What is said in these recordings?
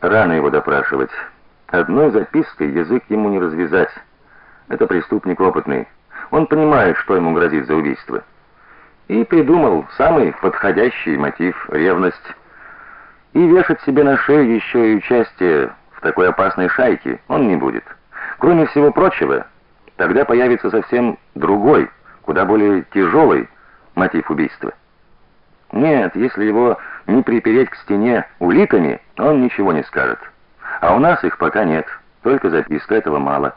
Рано его допрашивать. Одной запиской язык ему не развязать. Это преступник опытный. Он понимает, что ему грозит за убийство. И придумал самый подходящий мотив ревность. И вешать себе на шею еще и участие в такой опасной шайке он не будет. Кроме всего прочего, тогда появится совсем другой, куда более тяжелый мотив убийства. Нет, если его не припереть к стене уликами, он ничего не скажет. А у нас их пока нет, только записка этого мало.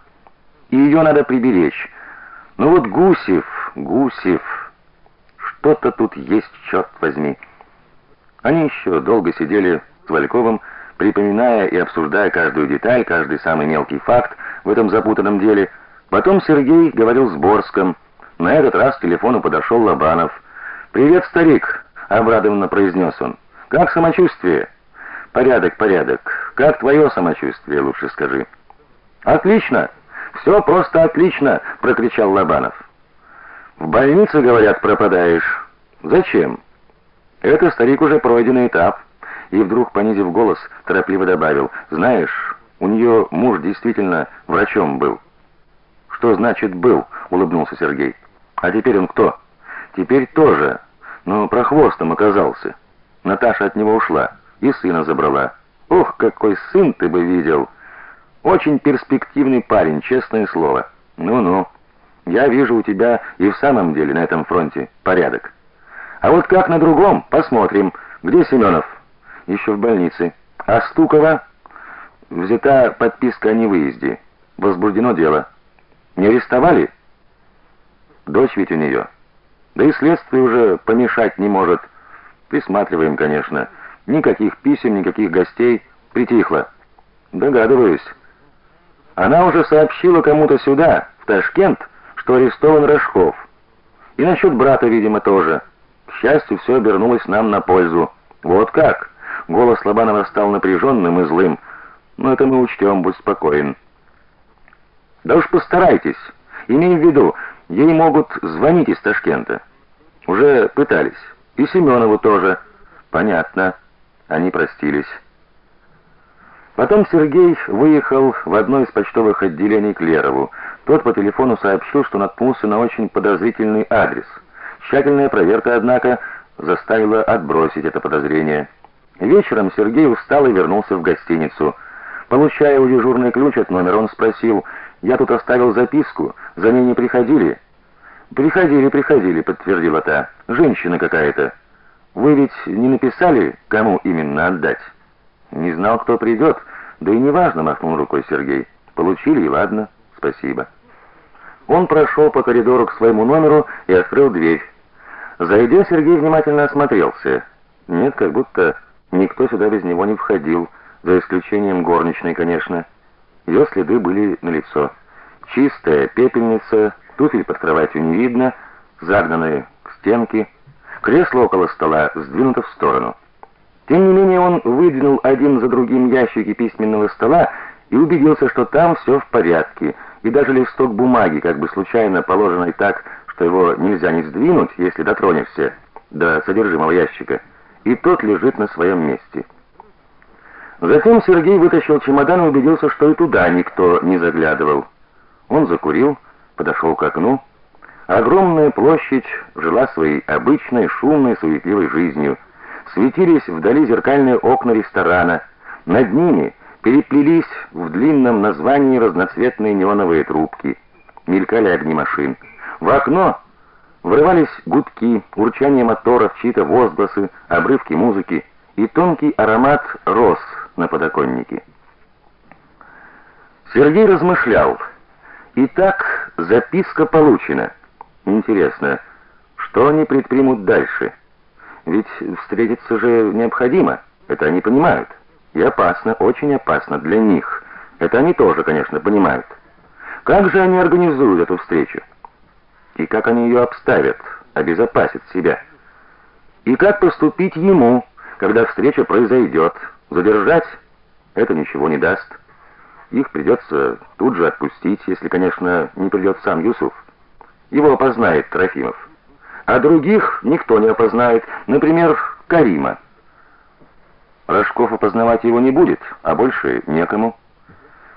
И ее надо приберечь. Ну вот Гусев, Гусев, что-то тут есть, черт возьми. Они еще долго сидели с Вальковым, припоминая и обсуждая каждую деталь, каждый самый мелкий факт в этом запутанном деле. Потом Сергей говорил с Борском. На этот раз к телефону подошел Лобанов. "Привет, старик", обрадованно произнес он. "Как самочувствие?" "Порядок, порядок. Как твое самочувствие, лучше скажи". "Отлично. Все просто отлично", прокричал Лобанов. "В больнице, говорят, пропадаешь. Зачем?" "Это старик уже пройденный этап" и вдруг, понизив голос, торопливо добавил: "Знаешь, у нее муж действительно врачом был". "Что значит был?" улыбнулся Сергей. "А теперь он кто?" "Теперь тоже, но прохвостом оказался. Наташа от него ушла и сына забрала. Ох, какой сын ты бы видел. Очень перспективный парень, честное слово. Ну-ну. Я вижу у тебя и в самом деле на этом фронте порядок. А вот как на другом, посмотрим. Где Семенов?» еще в больнице. А Стукова взята подписка о невыезде. Возбуждено дело. Не арестовали? Дочь ведь у нее. Да и следствие уже помешать не может. Присматриваем, конечно. Никаких писем, никаких гостей. Притихло. Догадываюсь. Она уже сообщила кому-то сюда, в Ташкент, что арестован Рожков. И насчет брата, видимо, тоже. К счастью, все обернулось нам на пользу. Вот как? Голос Лобанова стал напряженным и злым. "Но это мы учтем, будь спокоен". "Да уж постарайтесь. Имей в виду, ей могут звонить из Ташкента. Уже пытались. И Семенову тоже. Понятно. Они простились. Потом Сергей выехал в одно из почтовых отделений к Лерову. Тот по телефону сообщил, что наткнулся на очень подозрительный адрес. Тщательная проверка, однако, заставила отбросить это подозрение. Вечером Сергей устал и вернулся в гостиницу. Получая у дежурный ключ от номера, он спросил: "Я тут оставил записку, за ней не приходили?" "Приходили, приходили", подтвердила та. "Женщина какая-то. Вы ведь не написали, кому именно отдать?" "Не знал, кто придет, да и неважно", махнул рукой Сергей. "Получили и ладно. Спасибо". Он прошел по коридору к своему номеру и открыл дверь. Зайдя, Сергей внимательно осмотрелся. Нет, как будто Никто сюда без него не входил, за исключением горничной, конечно. Ее следы были налицо. Чистая пепельница, туфель под кроватью не видно, загнанные к стенке, кресло около стола сдвинуто в сторону. Тем не менее он выдвинул один за другим ящики письменного стола и убедился, что там все в порядке, и даже листок бумаги, как бы случайно положенный так, что его нельзя не сдвинуть, если дотронешься до содержимого ящика и тот лежит на своем месте. Затем Сергей вытащил чемодан и убедился, что и туда никто не заглядывал. Он закурил, подошел к окну. Огромная площадь жила своей обычной шумной, суетливой жизнью. Светились вдали зеркальные окна ресторана. Над ними переплелись в длинном названии разноцветные неоновые трубки. Мелькали огни машин. В окно Врывались гудки, урчание моторов, чьи-то возгласы, обрывки музыки и тонкий аромат роз на подоконнике. Сергей размышлял. Итак, записка получена. Интересно, что они предпримут дальше? Ведь встретиться же необходимо. Это они понимают. И опасно, очень опасно для них. Это они тоже, конечно, понимают. Как же они организуют эту встречу? и как они ее обставят, обезопасят себя. И как поступить ему, когда встреча произойдет? Задержать это ничего не даст. Их придется тут же отпустить, если, конечно, не придет сам Юсуф. Его опознает Трофимов. А других никто не опознает, например, Карима. Рожков опознавать его не будет, а больше некому.